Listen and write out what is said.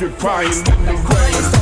you're crying in the rain.